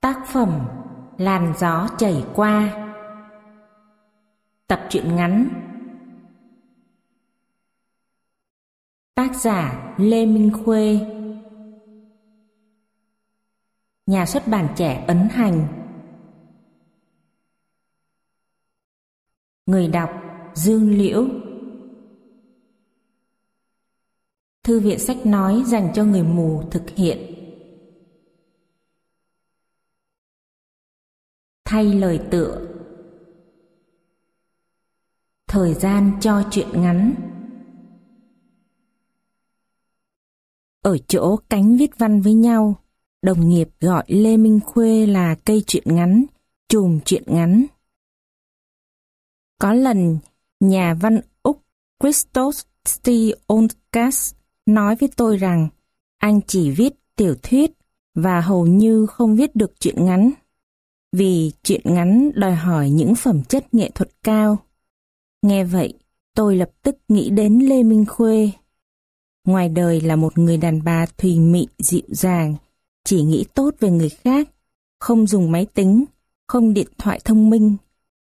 Tác phẩm Làn gió chảy qua. Tập truyện ngắn. Tác giả Lê Minh Khuê. Nhà xuất bản trẻ ấn hành. Người đọc Dương Liễu. Thư viện sách nói dành cho người mù thực hiện. Thay lời tựa. Thời gian cho chuyện ngắn. Ở chỗ cánh viết văn với nhau, đồng nghiệp gọi lê minh khuê là cây chuyện ngắn, chùm chuyện ngắn. Có lần, nhà văn úc christos Stionkas nói với tôi rằng anh chỉ viết tiểu thuyết và hầu như không viết được chuyện ngắn vì chuyện ngắn đòi hỏi những phẩm chất nghệ thuật cao. Nghe vậy, tôi lập tức nghĩ đến Lê Minh Khuê. Ngoài đời là một người đàn bà thùy mị dịu dàng, chỉ nghĩ tốt về người khác, không dùng máy tính, không điện thoại thông minh.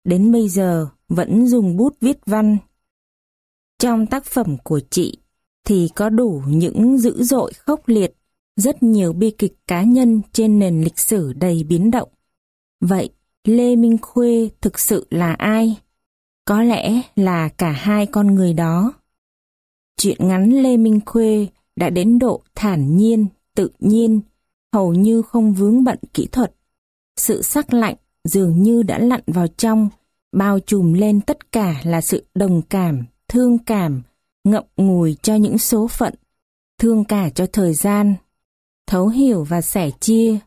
Đến bây giờ vẫn dùng bút viết văn. Trong tác phẩm của chị thì có đủ những dữ dội khốc liệt, rất nhiều bi kịch cá nhân trên nền lịch sử đầy biến động. Vậy, Lê Minh Khuê thực sự là ai? Có lẽ là cả hai con người đó. Chuyện ngắn Lê Minh Khuê đã đến độ thản nhiên, tự nhiên, hầu như không vướng bận kỹ thuật. Sự sắc lạnh dường như đã lặn vào trong, bao trùm lên tất cả là sự đồng cảm, thương cảm, ngậm ngùi cho những số phận, thương cả cho thời gian, thấu hiểu và sẻ chia,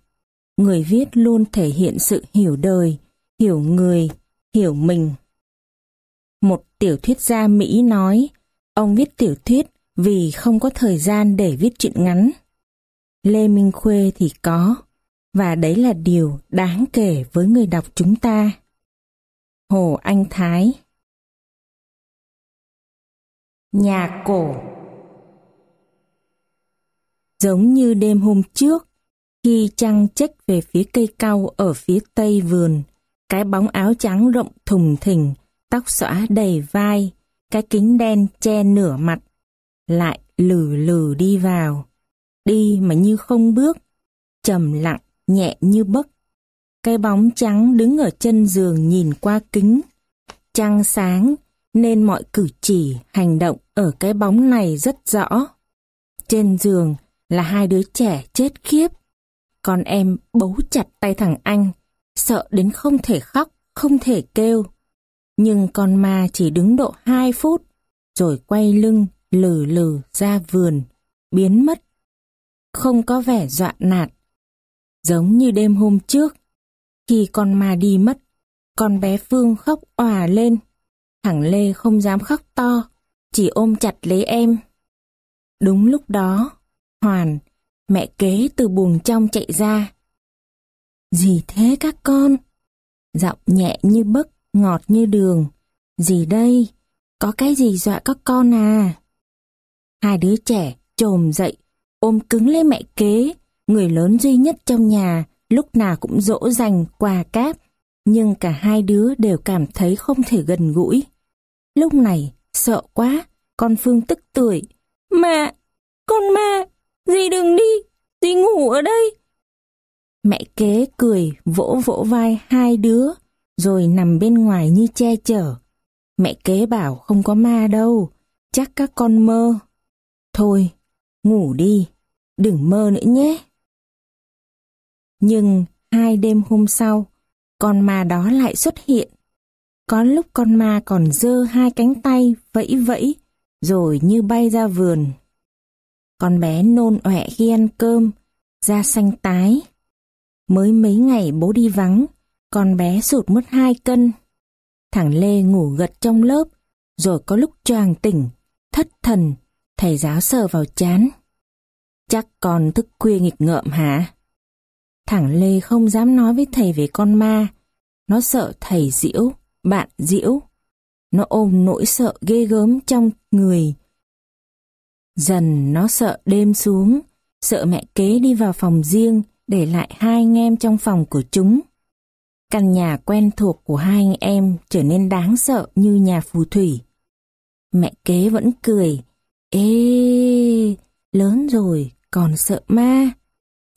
người viết luôn thể hiện sự hiểu đời, hiểu người, hiểu mình. Một tiểu thuyết gia Mỹ nói, ông viết tiểu thuyết vì không có thời gian để viết chuyện ngắn. Lê Minh Khuê thì có, và đấy là điều đáng kể với người đọc chúng ta. Hồ Anh Thái Nhà cổ Giống như đêm hôm trước, khi trăng chếch về phía cây cau ở phía tây vườn, cái bóng áo trắng rộng thùng thình, tóc xõa đầy vai, cái kính đen che nửa mặt, lại lừ lừ đi vào. Đi mà như không bước, trầm lặng, nhẹ như bấc. Cái bóng trắng đứng ở chân giường nhìn qua kính. Trăng sáng, nên mọi cử chỉ, hành động ở cái bóng này rất rõ. Trên giường là hai đứa trẻ chết khiếp, con em bấu chặt tay thằng anh, sợ đến không thể khóc, không thể kêu. Nhưng con ma chỉ đứng độ hai phút, rồi quay lưng lừ lừ ra vườn, biến mất. Không có vẻ dọa nạt. Giống như đêm hôm trước, khi con ma đi mất, con bé Phương khóc òa lên. Thằng Lê không dám khóc to, chỉ ôm chặt lấy em. Đúng lúc đó, Hoàn, Mẹ kế từ buồng trong chạy ra. Gì thế các con? Giọng nhẹ như bấc, ngọt như đường. Gì đây? Có cái gì dọa các con à? Hai đứa trẻ trồm dậy, ôm cứng lấy mẹ kế, người lớn duy nhất trong nhà, lúc nào cũng dỗ dành quà cáp, nhưng cả hai đứa đều cảm thấy không thể gần gũi. Lúc này, sợ quá, con Phương tức tuổi. Mẹ, con ma, Dì đừng đi, dì ngủ ở đây. Mẹ kế cười vỗ vỗ vai hai đứa, rồi nằm bên ngoài như che chở. Mẹ kế bảo không có ma đâu, chắc các con mơ. Thôi, ngủ đi, đừng mơ nữa nhé. Nhưng hai đêm hôm sau, con ma đó lại xuất hiện. Có lúc con ma còn dơ hai cánh tay vẫy vẫy, rồi như bay ra vườn. Con bé nôn ọe khi ăn cơm, da xanh tái. Mới mấy ngày bố đi vắng, con bé sụt mất hai cân. Thằng Lê ngủ gật trong lớp, rồi có lúc choàng tỉnh, thất thần, thầy giáo sờ vào chán. Chắc con thức khuya nghịch ngợm hả? Thằng Lê không dám nói với thầy về con ma. Nó sợ thầy diễu, bạn diễu. Nó ôm nỗi sợ ghê gớm trong người, Dần nó sợ đêm xuống, sợ mẹ kế đi vào phòng riêng, để lại hai anh em trong phòng của chúng. Căn nhà quen thuộc của hai anh em trở nên đáng sợ như nhà phù thủy. Mẹ kế vẫn cười, ê, lớn rồi, còn sợ ma.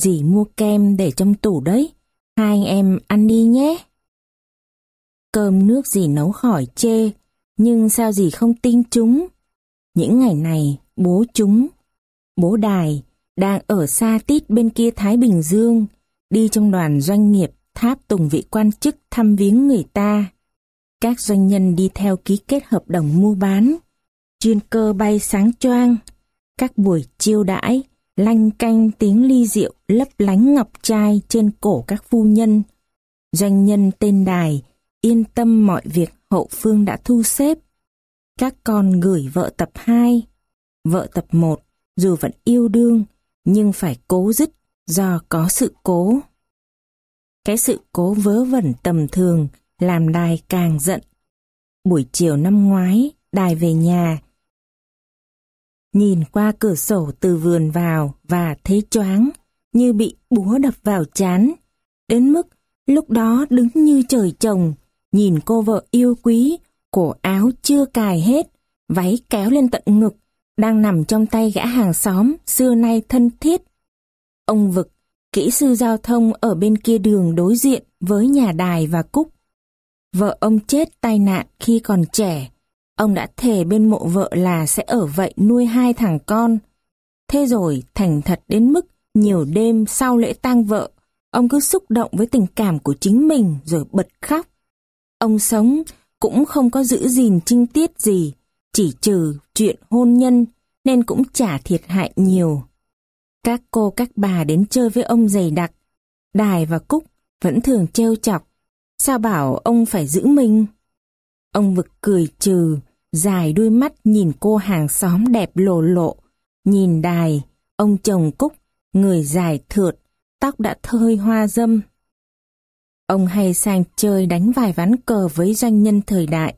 Dì mua kem để trong tủ đấy, hai anh em ăn đi nhé. Cơm nước dì nấu khỏi chê, nhưng sao dì không tin chúng? Những ngày này, bố chúng, bố đài, đang ở xa tít bên kia Thái Bình Dương, đi trong đoàn doanh nghiệp tháp tùng vị quan chức thăm viếng người ta. Các doanh nhân đi theo ký kết hợp đồng mua bán, chuyên cơ bay sáng choang, các buổi chiêu đãi, lanh canh tiếng ly rượu lấp lánh ngọc trai trên cổ các phu nhân. Doanh nhân tên đài, yên tâm mọi việc hậu phương đã thu xếp. Các con gửi vợ tập 2, vợ tập 1, dù vẫn yêu đương, nhưng phải cố dứt do có sự cố. Cái sự cố vớ vẩn tầm thường làm đài càng giận. Buổi chiều năm ngoái, đài về nhà. Nhìn qua cửa sổ từ vườn vào và thấy choáng, như bị búa đập vào chán. Đến mức lúc đó đứng như trời trồng, nhìn cô vợ yêu quý, cổ áo chưa cài hết, váy kéo lên tận ngực, đang nằm trong tay gã hàng xóm xưa nay thân thiết. Ông Vực, kỹ sư giao thông ở bên kia đường đối diện với nhà đài và Cúc. Vợ ông chết tai nạn khi còn trẻ. Ông đã thề bên mộ vợ là sẽ ở vậy nuôi hai thằng con. Thế rồi thành thật đến mức nhiều đêm sau lễ tang vợ, ông cứ xúc động với tình cảm của chính mình rồi bật khóc. Ông sống cũng không có giữ gìn trinh tiết gì, chỉ trừ chuyện hôn nhân nên cũng chả thiệt hại nhiều. Các cô các bà đến chơi với ông dày đặc, Đài và Cúc vẫn thường trêu chọc, sao bảo ông phải giữ mình? Ông vực cười trừ, dài đuôi mắt nhìn cô hàng xóm đẹp lộ lộ, nhìn Đài, ông chồng Cúc, người dài thượt, tóc đã thơi hoa dâm. Ông hay sang chơi đánh vài ván cờ với doanh nhân thời đại,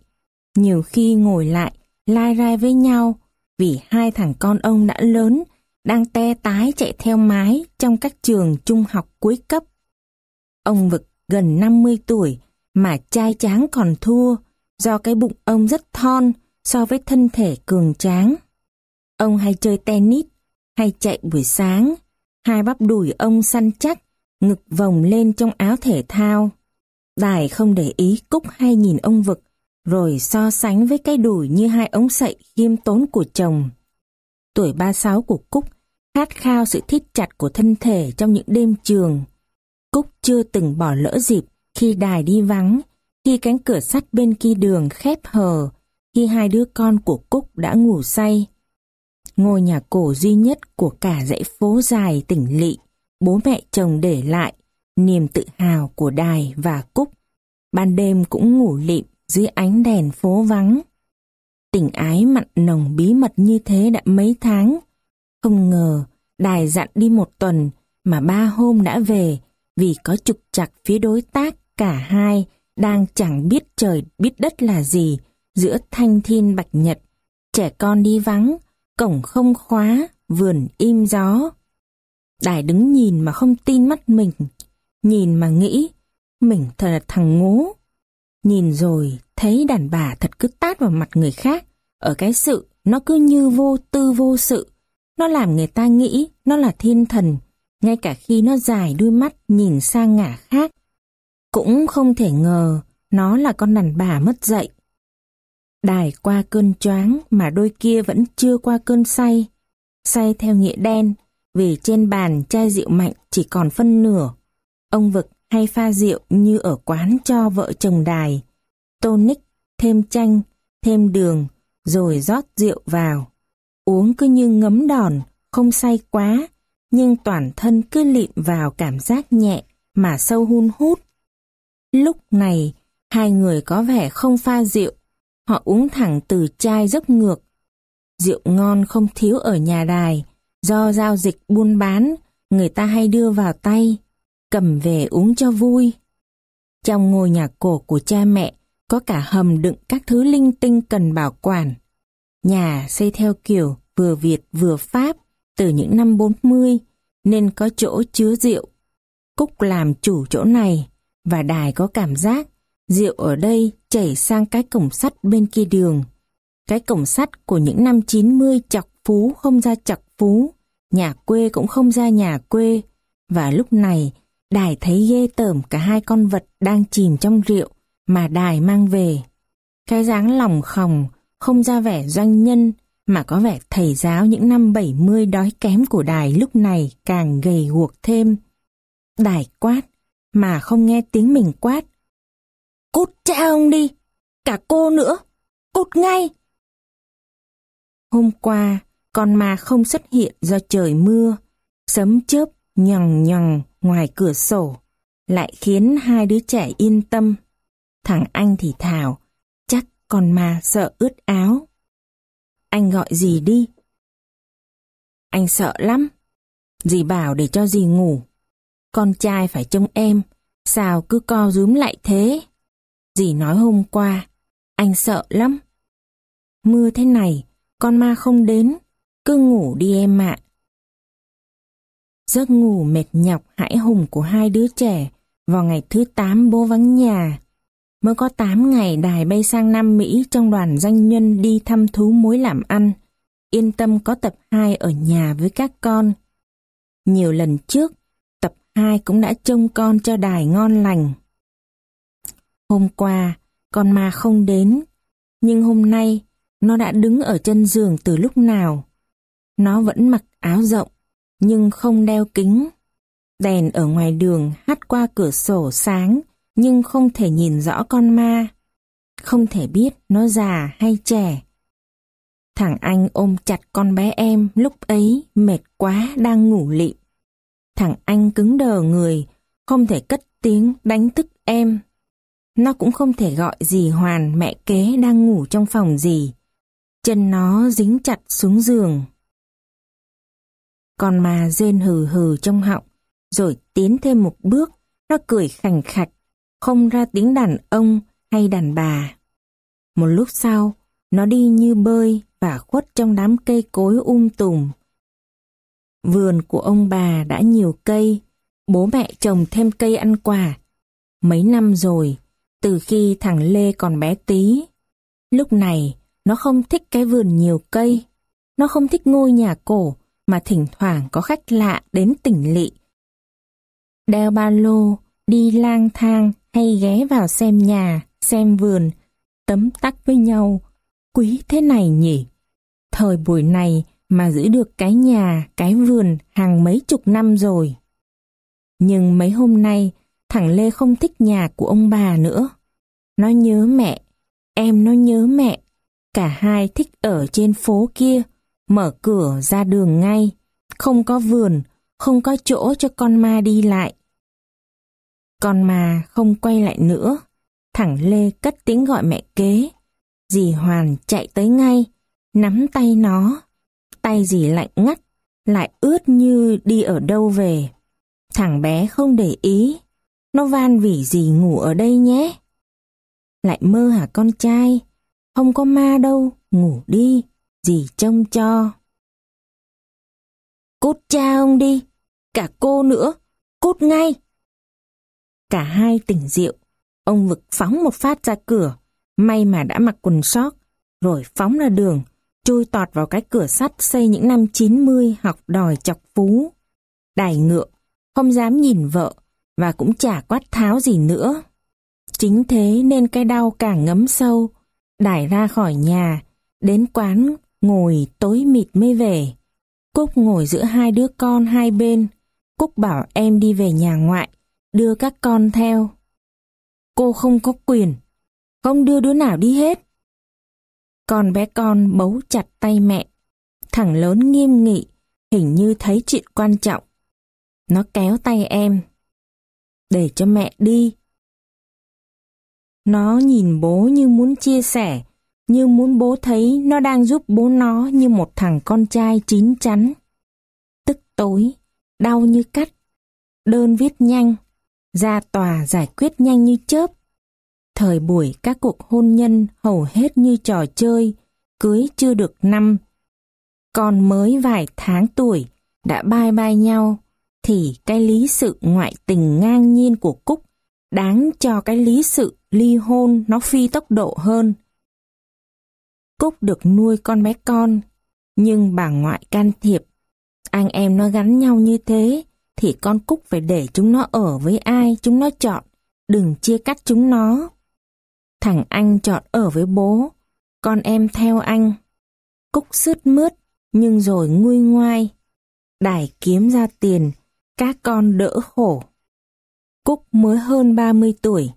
nhiều khi ngồi lại lai rai với nhau vì hai thằng con ông đã lớn, đang te tái chạy theo mái trong các trường trung học cuối cấp. Ông Vực gần 50 tuổi mà trai tráng còn thua do cái bụng ông rất thon so với thân thể cường tráng. Ông hay chơi tennis, hay chạy buổi sáng, hai bắp đùi ông săn chắc, ngực vòng lên trong áo thể thao. Đài không để ý Cúc hay nhìn ông Vực rồi so sánh với cái đùi như hai ống sậy khiêm tốn của chồng. Tuổi 36 của Cúc khát khao sự thiết chặt của thân thể trong những đêm trường. Cúc chưa từng bỏ lỡ dịp khi đài đi vắng, khi cánh cửa sắt bên kia đường khép hờ, khi hai đứa con của Cúc đã ngủ say. Ngôi nhà cổ duy nhất của cả dãy phố dài tỉnh lỵ, bố mẹ chồng để lại, niềm tự hào của đài và Cúc. Ban đêm cũng ngủ lịm dưới ánh đèn phố vắng. Tình ái mặn nồng bí mật như thế đã mấy tháng. Không ngờ, đài dặn đi một tuần mà ba hôm đã về vì có trục chặt phía đối tác cả hai đang chẳng biết trời biết đất là gì giữa thanh thiên bạch nhật. Trẻ con đi vắng, cổng không khóa, vườn im gió. Đài đứng nhìn mà không tin mắt mình, nhìn mà nghĩ, mình thật là thằng ngố. Nhìn rồi thấy đàn bà thật cứ tát vào mặt người khác, ở cái sự nó cứ như vô tư vô sự. Nó làm người ta nghĩ nó là thiên thần, ngay cả khi nó dài đuôi mắt nhìn sang ngả khác. Cũng không thể ngờ nó là con đàn bà mất dạy. Đài qua cơn choáng mà đôi kia vẫn chưa qua cơn say. Say theo nghĩa đen, vì trên bàn chai rượu mạnh chỉ còn phân nửa. Ông Vực hay pha rượu như ở quán cho vợ chồng đài. Tonic, thêm chanh, thêm đường, rồi rót rượu vào. Uống cứ như ngấm đòn, không say quá, nhưng toàn thân cứ lịm vào cảm giác nhẹ mà sâu hun hút. Lúc này, hai người có vẻ không pha rượu, họ uống thẳng từ chai dốc ngược. Rượu ngon không thiếu ở nhà đài, do giao dịch buôn bán, người ta hay đưa vào tay, cầm về uống cho vui. Trong ngôi nhà cổ của cha mẹ có cả hầm đựng các thứ linh tinh cần bảo quản. Nhà xây theo kiểu vừa Việt vừa Pháp từ những năm 40 nên có chỗ chứa rượu, Cúc làm chủ chỗ này và đài có cảm giác rượu ở đây chảy sang cái cổng sắt bên kia đường. Cái cổng sắt của những năm 90 chọc phú không ra chọc phú, nhà quê cũng không ra nhà quê. Và lúc này, đài thấy ghê tởm cả hai con vật đang chìm trong rượu mà đài mang về. Cái dáng lòng khòng, không ra vẻ doanh nhân, mà có vẻ thầy giáo những năm 70 đói kém của đài lúc này càng gầy guộc thêm. Đài quát, mà không nghe tiếng mình quát. Cút cha ông đi, cả cô nữa, cút ngay. Hôm qua, con ma không xuất hiện do trời mưa, sấm chớp nhằng nhằng ngoài cửa sổ, lại khiến hai đứa trẻ yên tâm. Thằng anh thì thào, chắc con ma sợ ướt áo. Anh gọi gì đi? Anh sợ lắm. Dì bảo để cho dì ngủ. Con trai phải trông em, sao cứ co rúm lại thế? Dì nói hôm qua, anh sợ lắm. Mưa thế này, con ma không đến, cứ ngủ đi em ạ. Giấc ngủ mệt nhọc hãi hùng của hai đứa trẻ vào ngày thứ 8 bố vắng nhà. Mới có 8 ngày đài bay sang Nam Mỹ trong đoàn doanh nhân đi thăm thú mối làm ăn. Yên tâm có tập 2 ở nhà với các con. Nhiều lần trước, tập 2 cũng đã trông con cho đài ngon lành. Hôm qua, con ma không đến, nhưng hôm nay nó đã đứng ở chân giường từ lúc nào. Nó vẫn mặc áo rộng, nhưng không đeo kính. Đèn ở ngoài đường hắt qua cửa sổ sáng, nhưng không thể nhìn rõ con ma. Không thể biết nó già hay trẻ. Thằng anh ôm chặt con bé em lúc ấy mệt quá đang ngủ lịm. Thằng anh cứng đờ người, không thể cất tiếng đánh thức em. Nó cũng không thể gọi dì Hoàn mẹ kế đang ngủ trong phòng gì. Chân nó dính chặt xuống giường. Con ma rên hừ hừ trong họng, rồi tiến thêm một bước, nó cười khành khạch, không ra tiếng đàn ông hay đàn bà. Một lúc sau, nó đi như bơi và khuất trong đám cây cối um tùm. Vườn của ông bà đã nhiều cây, bố mẹ trồng thêm cây ăn quả. Mấy năm rồi, từ khi thằng Lê còn bé tí. Lúc này, nó không thích cái vườn nhiều cây. Nó không thích ngôi nhà cổ mà thỉnh thoảng có khách lạ đến tỉnh lỵ. Đeo ba lô, đi lang thang hay ghé vào xem nhà, xem vườn, tấm tắc với nhau. Quý thế này nhỉ? Thời buổi này mà giữ được cái nhà, cái vườn hàng mấy chục năm rồi. Nhưng mấy hôm nay, thằng Lê không thích nhà của ông bà nữa. Nó nhớ mẹ, em nó nhớ mẹ. Cả hai thích ở trên phố kia, mở cửa ra đường ngay, không có vườn, không có chỗ cho con ma đi lại. Con ma không quay lại nữa, thẳng Lê cất tiếng gọi mẹ kế. Dì Hoàn chạy tới ngay, nắm tay nó. Tay dì lạnh ngắt, lại ướt như đi ở đâu về. Thằng bé không để ý, nó van vỉ dì ngủ ở đây nhé. Lại mơ hả con trai? Không có ma đâu, ngủ đi, dì trông cho. Cút cha ông đi, cả cô nữa, cút ngay. Cả hai tỉnh rượu, ông vực phóng một phát ra cửa, may mà đã mặc quần sót, rồi phóng ra đường, chui tọt vào cái cửa sắt xây những năm 90 học đòi chọc phú. Đài ngựa, không dám nhìn vợ, và cũng chả quát tháo gì nữa. Chính thế nên cái đau càng ngấm sâu, đải ra khỏi nhà, đến quán ngồi tối mịt mới về. Cúc ngồi giữa hai đứa con hai bên, Cúc bảo em đi về nhà ngoại, đưa các con theo. Cô không có quyền, không đưa đứa nào đi hết. Con bé con bấu chặt tay mẹ, thằng lớn nghiêm nghị, hình như thấy chuyện quan trọng. Nó kéo tay em. Để cho mẹ đi, nó nhìn bố như muốn chia sẻ, như muốn bố thấy nó đang giúp bố nó như một thằng con trai chín chắn. Tức tối, đau như cắt, đơn viết nhanh, ra tòa giải quyết nhanh như chớp. Thời buổi các cuộc hôn nhân hầu hết như trò chơi, cưới chưa được năm. Còn mới vài tháng tuổi, đã bai bai nhau, thì cái lý sự ngoại tình ngang nhiên của Cúc đáng cho cái lý sự ly hôn nó phi tốc độ hơn. Cúc được nuôi con bé con, nhưng bà ngoại can thiệp. Anh em nó gắn nhau như thế, thì con Cúc phải để chúng nó ở với ai chúng nó chọn, đừng chia cắt chúng nó. Thằng anh chọn ở với bố, con em theo anh. Cúc sướt mướt, nhưng rồi nguôi ngoai. Đài kiếm ra tiền, các con đỡ khổ. Cúc mới hơn 30 tuổi,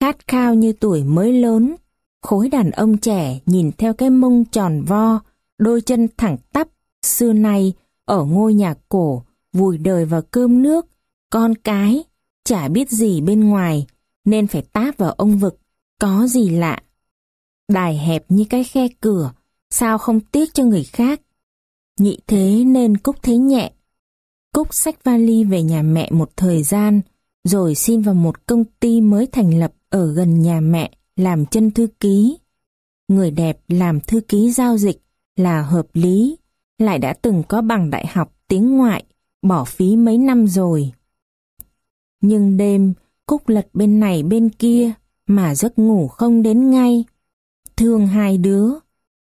khát khao như tuổi mới lớn. Khối đàn ông trẻ nhìn theo cái mông tròn vo, đôi chân thẳng tắp, xưa nay ở ngôi nhà cổ, vùi đời vào cơm nước, con cái, chả biết gì bên ngoài, nên phải táp vào ông vực, có gì lạ. Đài hẹp như cái khe cửa, sao không tiếc cho người khác. Nhị thế nên Cúc thấy nhẹ. Cúc xách vali về nhà mẹ một thời gian, rồi xin vào một công ty mới thành lập ở gần nhà mẹ làm chân thư ký. Người đẹp làm thư ký giao dịch là hợp lý, lại đã từng có bằng đại học tiếng ngoại, bỏ phí mấy năm rồi. Nhưng đêm, Cúc lật bên này bên kia, mà giấc ngủ không đến ngay. Thương hai đứa,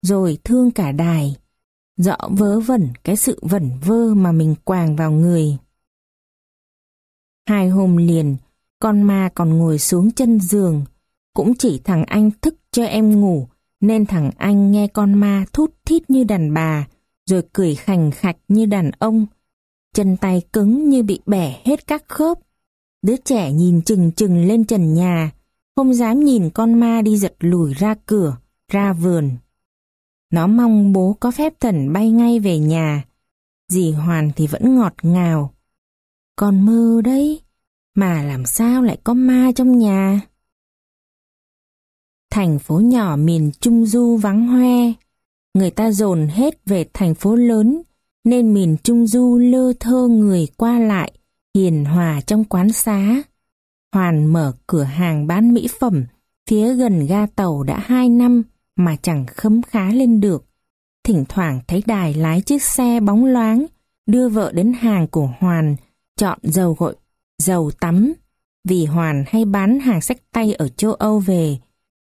rồi thương cả đài. Rõ vớ vẩn cái sự vẩn vơ mà mình quàng vào người. Hai hôm liền, con ma còn ngồi xuống chân giường, cũng chỉ thằng anh thức cho em ngủ, nên thằng anh nghe con ma thút thít như đàn bà, rồi cười khành khạch như đàn ông. Chân tay cứng như bị bẻ hết các khớp. Đứa trẻ nhìn chừng chừng lên trần nhà, không dám nhìn con ma đi giật lùi ra cửa, ra vườn. Nó mong bố có phép thần bay ngay về nhà. Dì Hoàn thì vẫn ngọt ngào. Con mơ đấy, mà làm sao lại có ma trong nhà? Thành phố nhỏ miền Trung Du vắng hoe, người ta dồn hết về thành phố lớn, nên miền Trung Du lơ thơ người qua lại, hiền hòa trong quán xá. Hoàn mở cửa hàng bán mỹ phẩm, phía gần ga tàu đã hai năm mà chẳng khấm khá lên được. Thỉnh thoảng thấy đài lái chiếc xe bóng loáng, đưa vợ đến hàng của Hoàn, chọn dầu gội, dầu tắm. Vì Hoàn hay bán hàng sách tay ở châu Âu về,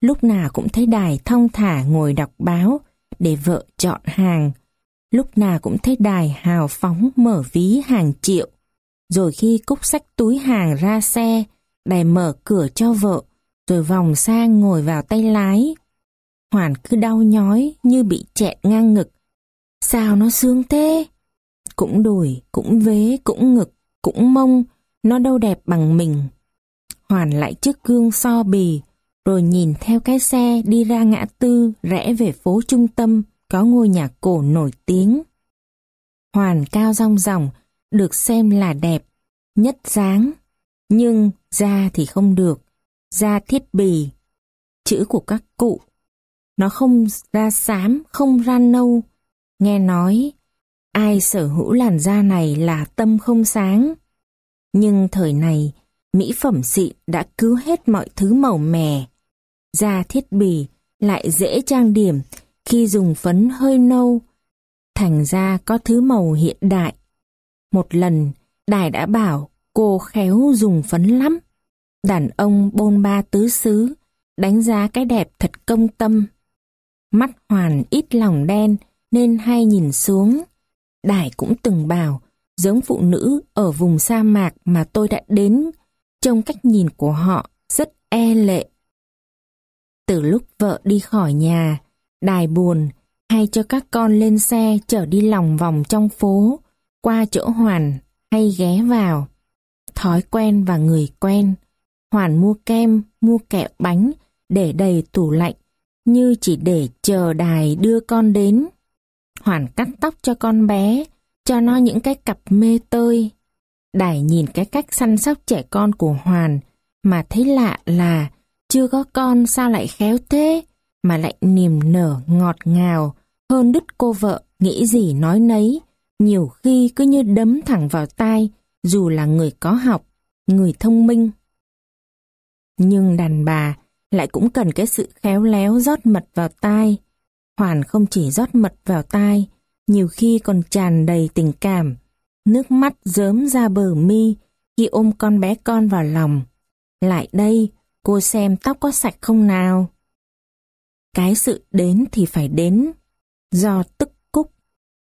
lúc nào cũng thấy đài thong thả ngồi đọc báo để vợ chọn hàng. Lúc nào cũng thấy đài hào phóng mở ví hàng triệu. Rồi khi cúc sách túi hàng ra xe, đài mở cửa cho vợ, rồi vòng sang ngồi vào tay lái. Hoàn cứ đau nhói như bị chẹn ngang ngực. Sao nó sướng thế? Cũng đùi, cũng vế, cũng ngực, cũng mông, nó đâu đẹp bằng mình. Hoàn lại trước gương so bì, rồi nhìn theo cái xe đi ra ngã tư rẽ về phố trung tâm có ngôi nhà cổ nổi tiếng. Hoàn cao rong ròng, được xem là đẹp, nhất dáng, nhưng da thì không được, da thiết bì. Chữ của các cụ, nó không ra xám, không ra nâu. Nghe nói, ai sở hữu làn da này là tâm không sáng. Nhưng thời này, mỹ phẩm xịn đã cứu hết mọi thứ màu mè. Da thiết bì lại dễ trang điểm khi dùng phấn hơi nâu, thành ra có thứ màu hiện đại. Một lần, Đài đã bảo cô khéo dùng phấn lắm. Đàn ông bôn ba tứ xứ, đánh giá cái đẹp thật công tâm. Mắt hoàn ít lòng đen nên hay nhìn xuống. Đài cũng từng bảo, giống phụ nữ ở vùng sa mạc mà tôi đã đến, trong cách nhìn của họ rất e lệ. Từ lúc vợ đi khỏi nhà, đài buồn hay cho các con lên xe chở đi lòng vòng trong phố, qua chỗ Hoàn hay ghé vào. Thói quen và người quen, Hoàn mua kem, mua kẹo bánh để đầy tủ lạnh như chỉ để chờ đài đưa con đến. Hoàn cắt tóc cho con bé, cho nó những cái cặp mê tơi. Đài nhìn cái cách săn sóc trẻ con của Hoàn mà thấy lạ là chưa có con sao lại khéo thế, mà lại niềm nở ngọt ngào hơn đứt cô vợ nghĩ gì nói nấy, nhiều khi cứ như đấm thẳng vào tai, dù là người có học, người thông minh. Nhưng đàn bà lại cũng cần cái sự khéo léo rót mật vào tai. Hoàn không chỉ rót mật vào tai, nhiều khi còn tràn đầy tình cảm. Nước mắt dớm ra bờ mi khi ôm con bé con vào lòng. Lại đây, cô xem tóc có sạch không nào? Cái sự đến thì phải đến, do tức cúc,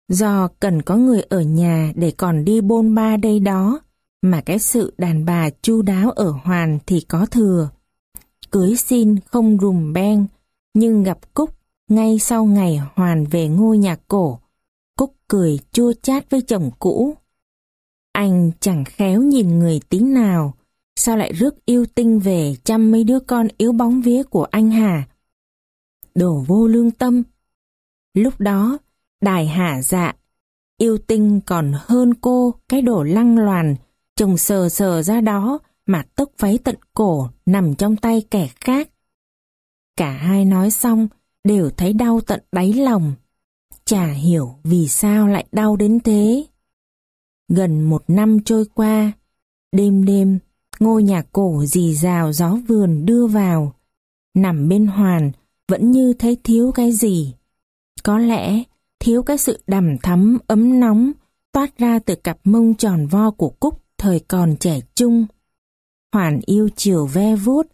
do cần có người ở nhà để còn đi bôn ba đây đó, mà cái sự đàn bà chu đáo ở Hoàn thì có thừa. Cưới xin không rùm beng, nhưng gặp Cúc ngay sau ngày Hoàn về ngôi nhà cổ, Cúc cười chua chát với chồng cũ. Anh chẳng khéo nhìn người tí nào, sao lại rước yêu tinh về chăm mấy đứa con yếu bóng vía của anh hà? Đồ vô lương tâm. Lúc đó, đài hạ dạ, yêu tinh còn hơn cô cái đồ lăng loàn, chồng sờ sờ ra đó mà tốc váy tận cổ nằm trong tay kẻ khác. Cả hai nói xong đều thấy đau tận đáy lòng. Chả hiểu vì sao lại đau đến thế. Gần một năm trôi qua, đêm đêm, ngôi nhà cổ dì rào gió vườn đưa vào. Nằm bên hoàn, vẫn như thấy thiếu cái gì. Có lẽ thiếu cái sự đầm thắm ấm nóng toát ra từ cặp mông tròn vo của Cúc thời còn trẻ trung. Hoàn yêu chiều ve vuốt,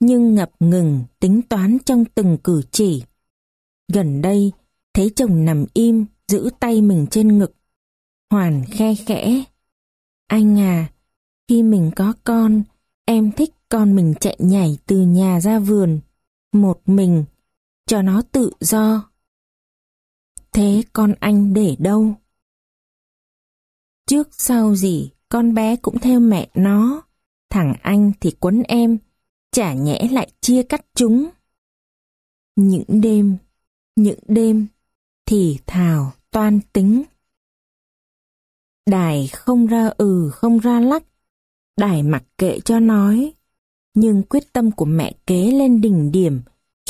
nhưng ngập ngừng tính toán trong từng cử chỉ. Gần đây, thấy chồng nằm im, giữ tay mình trên ngực. Hoàn khe khẽ. Anh à, khi mình có con, em thích con mình chạy nhảy từ nhà ra vườn, một mình, cho nó tự do. Thế con anh để đâu? Trước sau gì, con bé cũng theo mẹ nó. Thằng anh thì quấn em, chả nhẽ lại chia cắt chúng. Những đêm, những đêm, thì thào toan tính. Đài không ra ừ không ra lắc, đài mặc kệ cho nói. Nhưng quyết tâm của mẹ kế lên đỉnh điểm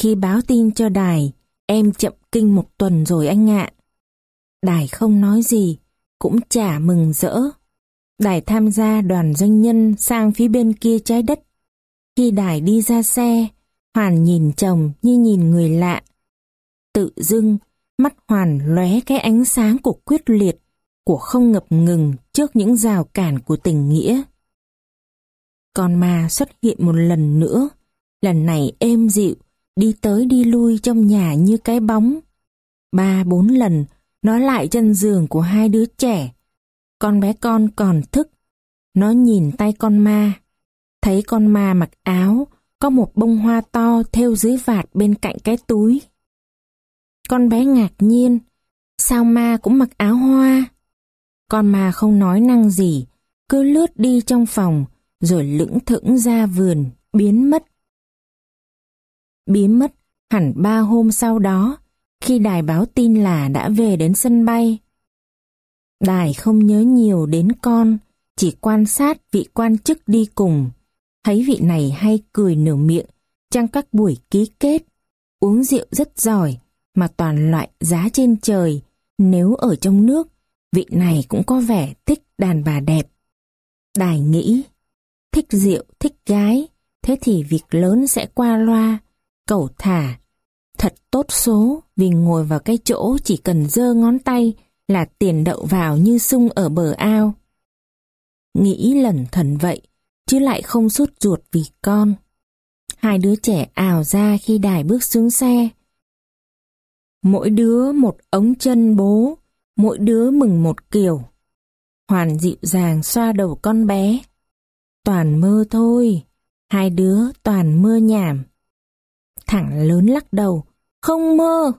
khi báo tin cho đài em chậm kinh một tuần rồi anh ạ. Đài không nói gì, cũng chả mừng rỡ. Đài tham gia đoàn doanh nhân sang phía bên kia trái đất. Khi Đài đi ra xe, Hoàn nhìn chồng như nhìn người lạ. Tự dưng, mắt Hoàn lóe cái ánh sáng của quyết liệt, của không ngập ngừng trước những rào cản của tình nghĩa. Con ma xuất hiện một lần nữa, lần này êm dịu, đi tới đi lui trong nhà như cái bóng. Ba bốn lần, nó lại chân giường của hai đứa trẻ, con bé con còn thức. Nó nhìn tay con ma. Thấy con ma mặc áo, có một bông hoa to theo dưới vạt bên cạnh cái túi. Con bé ngạc nhiên, sao ma cũng mặc áo hoa? Con ma không nói năng gì, cứ lướt đi trong phòng, rồi lững thững ra vườn, biến mất. Biến mất hẳn ba hôm sau đó, khi đài báo tin là đã về đến sân bay. Đài không nhớ nhiều đến con, chỉ quan sát vị quan chức đi cùng. Thấy vị này hay cười nửa miệng, trong các buổi ký kết, uống rượu rất giỏi, mà toàn loại giá trên trời. Nếu ở trong nước, vị này cũng có vẻ thích đàn bà đẹp. Đài nghĩ, thích rượu, thích gái, thế thì việc lớn sẽ qua loa, cẩu thả. Thật tốt số vì ngồi vào cái chỗ chỉ cần giơ ngón tay là tiền đậu vào như sung ở bờ ao. Nghĩ lẩn thần vậy, chứ lại không sốt ruột vì con. Hai đứa trẻ ảo ra khi đài bước xuống xe. Mỗi đứa một ống chân bố, mỗi đứa mừng một kiểu. Hoàn dịu dàng xoa đầu con bé. Toàn mơ thôi, hai đứa toàn mơ nhảm. Thẳng lớn lắc đầu, không mơ.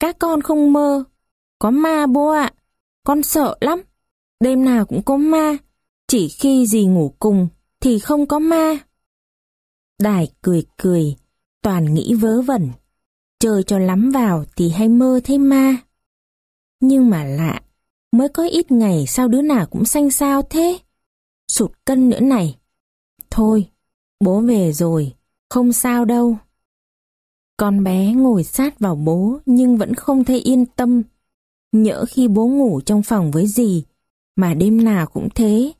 Các con không mơ, có ma bố ạ, con sợ lắm. Đêm nào cũng có ma, chỉ khi dì ngủ cùng thì không có ma. Đài cười cười, toàn nghĩ vớ vẩn. Chơi cho lắm vào thì hay mơ thấy ma. Nhưng mà lạ, mới có ít ngày sao đứa nào cũng xanh sao thế? Sụt cân nữa này. Thôi, bố về rồi, không sao đâu. Con bé ngồi sát vào bố nhưng vẫn không thấy yên tâm. Nhỡ khi bố ngủ trong phòng với gì mà đêm nào cũng thế,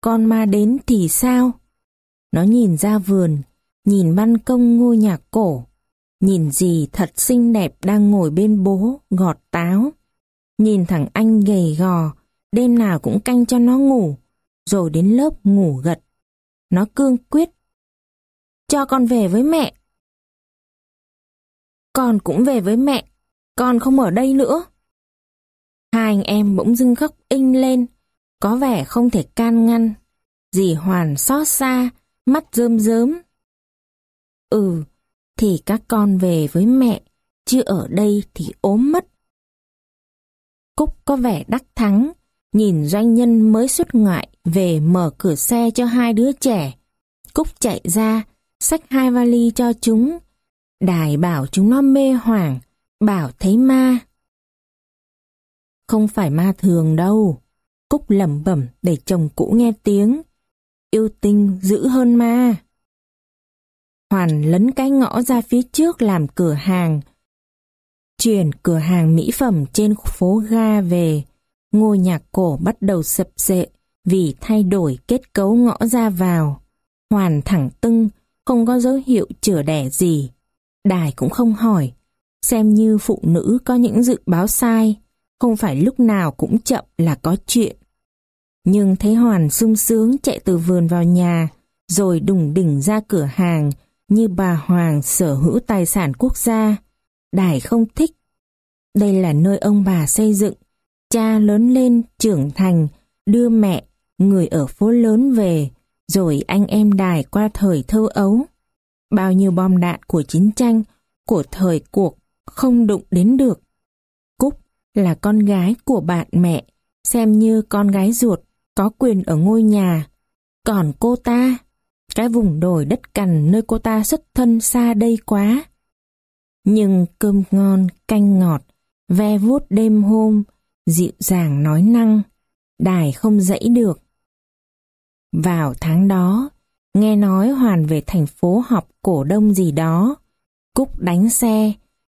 con ma đến thì sao? Nó nhìn ra vườn, nhìn ban công ngôi nhà cổ, nhìn gì thật xinh đẹp đang ngồi bên bố gọt táo, nhìn thằng anh gầy gò, đêm nào cũng canh cho nó ngủ, rồi đến lớp ngủ gật. Nó cương quyết. Cho con về với mẹ. Con cũng về với mẹ, con không ở đây nữa. Hai anh em bỗng dưng khóc inh lên, có vẻ không thể can ngăn. Dì Hoàn xót xa, mắt rơm rớm. Ừ, thì các con về với mẹ, chứ ở đây thì ốm mất. Cúc có vẻ đắc thắng, nhìn doanh nhân mới xuất ngoại về mở cửa xe cho hai đứa trẻ. Cúc chạy ra, xách hai vali cho chúng. Đài bảo chúng nó mê hoảng, bảo thấy ma. Không phải ma thường đâu. Cúc lẩm bẩm để chồng cũ nghe tiếng. Yêu tinh dữ hơn ma. Hoàn lấn cái ngõ ra phía trước làm cửa hàng. Chuyển cửa hàng mỹ phẩm trên phố ga về. Ngôi nhà cổ bắt đầu sập sệ vì thay đổi kết cấu ngõ ra vào. Hoàn thẳng tưng, không có dấu hiệu chữa đẻ gì. Đài cũng không hỏi, xem như phụ nữ có những dự báo sai, không phải lúc nào cũng chậm là có chuyện. Nhưng thấy Hoàn sung sướng chạy từ vườn vào nhà, rồi đùng đỉnh ra cửa hàng như bà Hoàng sở hữu tài sản quốc gia. Đài không thích. Đây là nơi ông bà xây dựng, cha lớn lên, trưởng thành, đưa mẹ, người ở phố lớn về, rồi anh em đài qua thời thơ ấu. Bao nhiêu bom đạn của chiến tranh, của thời cuộc, không đụng đến được. Cúc là con gái của bạn mẹ, xem như con gái ruột, có quyền ở ngôi nhà. Còn cô ta, cái vùng đồi đất cằn nơi cô ta xuất thân xa đây quá. Nhưng cơm ngon, canh ngọt, ve vuốt đêm hôm, dịu dàng nói năng, đài không dãy được. Vào tháng đó, nghe nói Hoàn về thành phố họp cổ đông gì đó. Cúc đánh xe,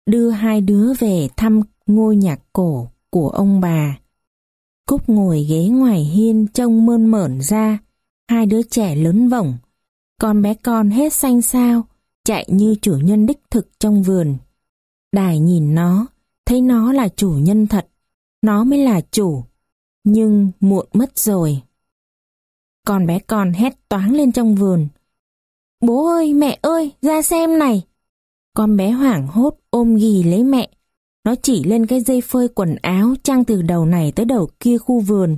đưa hai đứa về thăm ngôi nhà cổ của ông bà. Cúc ngồi ghế ngoài hiên trông mơn mởn ra, hai đứa trẻ lớn vổng. Con bé con hết xanh sao, chạy như chủ nhân đích thực trong vườn. Đài nhìn nó, thấy nó là chủ nhân thật, nó mới là chủ, nhưng muộn mất rồi. Con bé con hét toáng lên trong vườn. Bố ơi, mẹ ơi, ra xem này. Con bé hoảng hốt ôm ghì lấy mẹ. Nó chỉ lên cái dây phơi quần áo trang từ đầu này tới đầu kia khu vườn.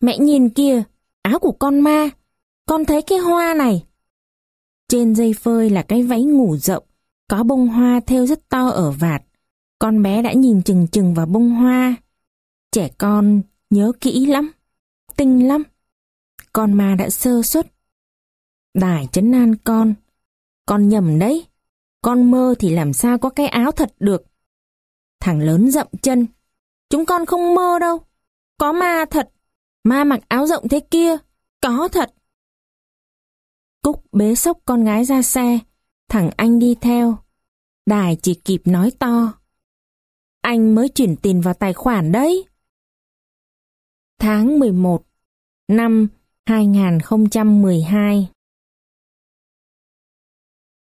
Mẹ nhìn kia, áo của con ma. Con thấy cái hoa này. Trên dây phơi là cái váy ngủ rộng, có bông hoa thêu rất to ở vạt. Con bé đã nhìn chừng chừng vào bông hoa. Trẻ con nhớ kỹ lắm, tinh lắm. Con ma đã sơ xuất. Đài chấn an con. Con nhầm đấy. Con mơ thì làm sao có cái áo thật được. Thằng lớn dậm chân. Chúng con không mơ đâu. Có ma thật. Ma mặc áo rộng thế kia. Có thật. Cúc bế sốc con gái ra xe. Thằng anh đi theo. Đài chỉ kịp nói to. Anh mới chuyển tiền vào tài khoản đấy. Tháng 11 năm 2012